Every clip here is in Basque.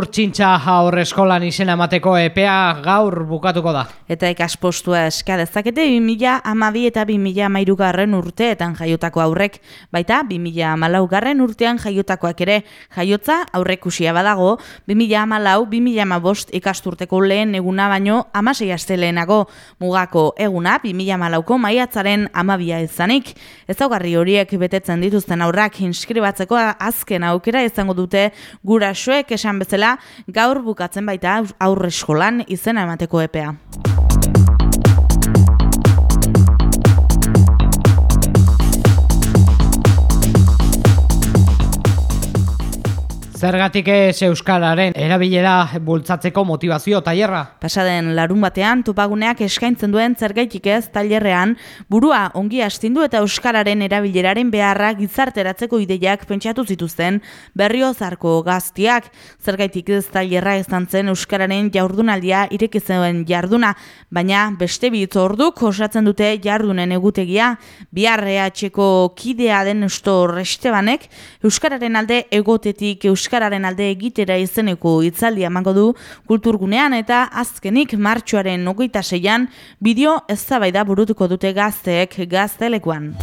Ur txintxa haur eskolan izena mateko epea gaur bukatuko da. Eta ikaspostua eska dezakete 2000 amabi eta 2000 amairu garren urteetan jaiotako aurrek, baita 2000 amalau garren urtean jaiotakoak ere jaiotza aurrekusia badago, 2000 amalau, 2000 amabost ikasturteko lehen eguna baino amasei aste lehenago mugako eguna 2000 amalauko maiatzaren amabia izanik. Ez daugarri horiek betetzen dituzten aurrak inskribatzeko azken aukera izango dute gurasoek esan bezala, gaur bukatzen baita aurre eskolan izena emateko epea. Zergatik ez Euskararen erabilera bultzatzeko motivazio tailerra? Pasaden larun batean, tupaguneak eskaintzen duen zergaitik ez tailerrean, burua ongi astindu eta Euskararen erabileraren beharra gizarteratzeko ideiak pentsatu zituzten berrio zarko gaztiak. Zergaitik ez tailerra izan zen Euskararen jaurdunaldia irekizen jarduna, baina beste bitz orduk osatzen dute jardunen egutegia, biharrea txeko kidea den usto restebanek, Euskararen alde egotetik Euskararen euskararen alde egitera izeneko itzaldi emango du kulturgunean eta azkenik martxoaren 26an bideo eztabaida burutuko dute gazteek gaztelekuan.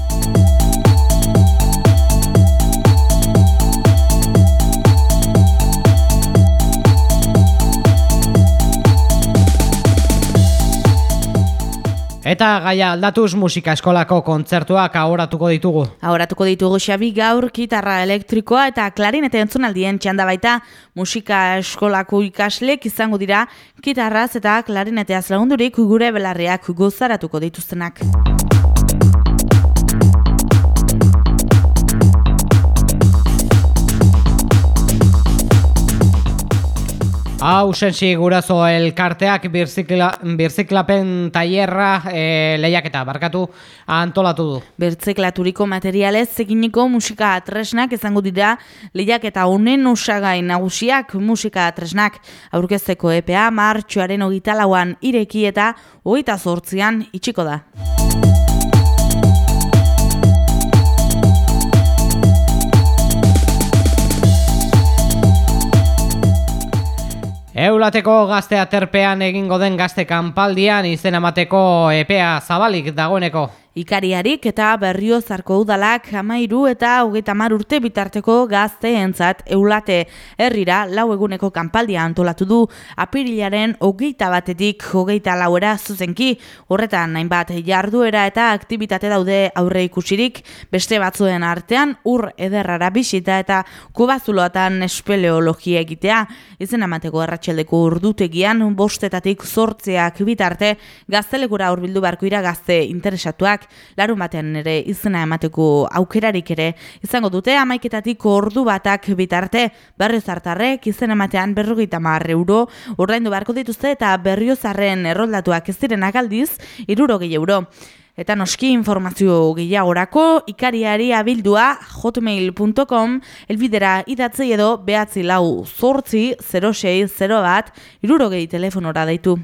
Eta gaia aldatuz musika eskolako kontzertuak ahoratuko ditugu. Ahoratuko ditugu xabi gaur gitarra elektrikoa eta klarinete entzunaldien txanda baita musika eskolako ikaslek izango dira gitarraz eta klarineteaz lagundurik gure belarriak gozaratuko dituztenak. Hau sensi gurazo elkarteak birzikla, birziklapen tailerra e, lehiaketa barkatu antolatu du. Birziklaturiko materialez eginiko musika tresnak izango dira lehiaketa honen osagai nagusiak musika tresnak aurkezteko EPA martxoaren hogeita lauan ireki eta hogeita zortzian itxiko da. Eulateko gazte aterpean egingo den gazte kanpaldian izen amateko epea zabalik dagoeneko. Ikariarik eta berrio zarko udalak amairu eta hogeita mar urte bitarteko gazte entzat eulate. Herrira lau eguneko kanpaldia antolatu du apirilaren hogeita batetik hogeita lauera zuzenki. Horretan nainbat jarduera eta aktivitate daude aurre ikusirik beste batzuen artean ur ederrara bisita eta kubazuloatan espeleologia egitea. Izen amateko erratxeldeko urdutegian bostetatik zortzeak bitarte. Gaztelekura urbildu barko ira gazte interesatuak larun batean ere izena emateko aukerarik ere izango dute amaiketatik ordu batak bitarte berrio zartarrek izena ematean berrogeita mar euro ordaindu beharko dituzte eta berrio zarren erroldatuak ez diren agaldiz iruro euro. Eta noski informazio gehiagorako ikariari abildua hotmail.com elbidera idatzi edo behatzi lau zortzi 06 bat irurogei telefonora daitu.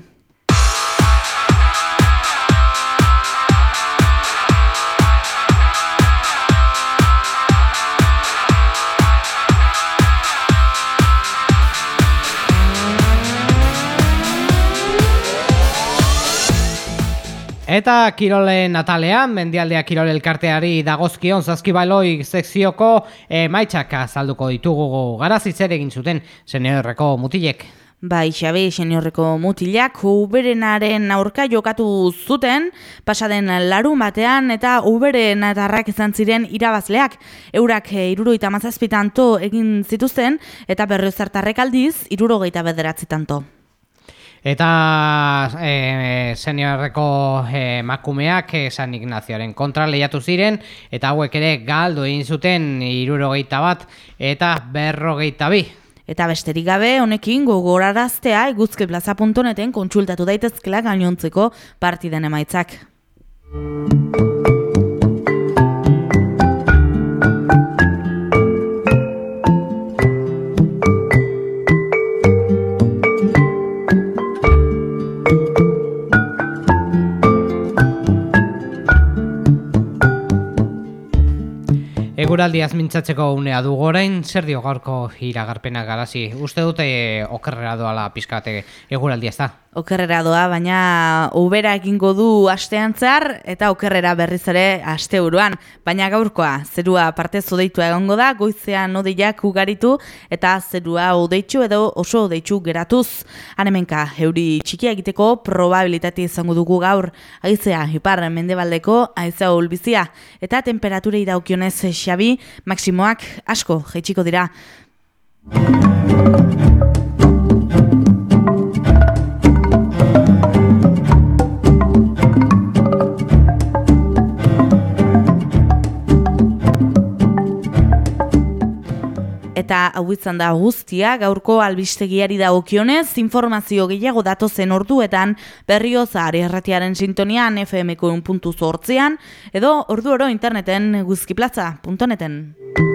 Eta Kirole Natalean, Mendialdea Kirole Elkarteari dagozkion zazkibaloi sekzioko e, maitxaka salduko ditugu garazi zer egin zuten seniorreko mutilek. Bai, xabe, seniorreko mutilak uberenaren aurka jokatu zuten, pasaden larun batean eta uberen atarrak izan ziren irabazleak. Eurak e, iruro eta mazazpitanto egin zituzten eta berriozartarrek aldiz iruro geita bederatzi tanto. Eta e, seniorreko e, makumeak San Ignazioaren kontra lehiatu ziren, eta hauek ere galdu egin zuten irurogeita bat eta berrogeita bi. Eta besterik gabe, honekin gogoraraztea eguzkeplaza.neten kontsultatu daitezkela gainontzeko partiden emaitzak. Eguraldiaz mintzatzeko unea du gorain, zer dio gaurko iragarpena garazi? Uste dute okerrera doala pizkate eguraldi ez da? Okerrera doa, baina ubera egingo du astean zehar eta okerrera berriz ere aste uruan. Baina gaurkoa, zerua parte zodeitu egongo da, goizean odeiak ugaritu eta zerua odeitzu edo oso odeitzu geratuz. Hanemenka, euri txikia egiteko probabilitate izango dugu gaur. Aizea, ipar mendebaldeko, aizea ulbizia. Eta temperaturei daukionez xabi, maksimoak asko, jaitsiko dira. Eta hau izan da guztia, gaurko albistegiari dagokionez, informazio gehiago datozen orduetan berrio zahari erratiaren sintonian fmko edo ordu oro interneten guzkiplaza.neten.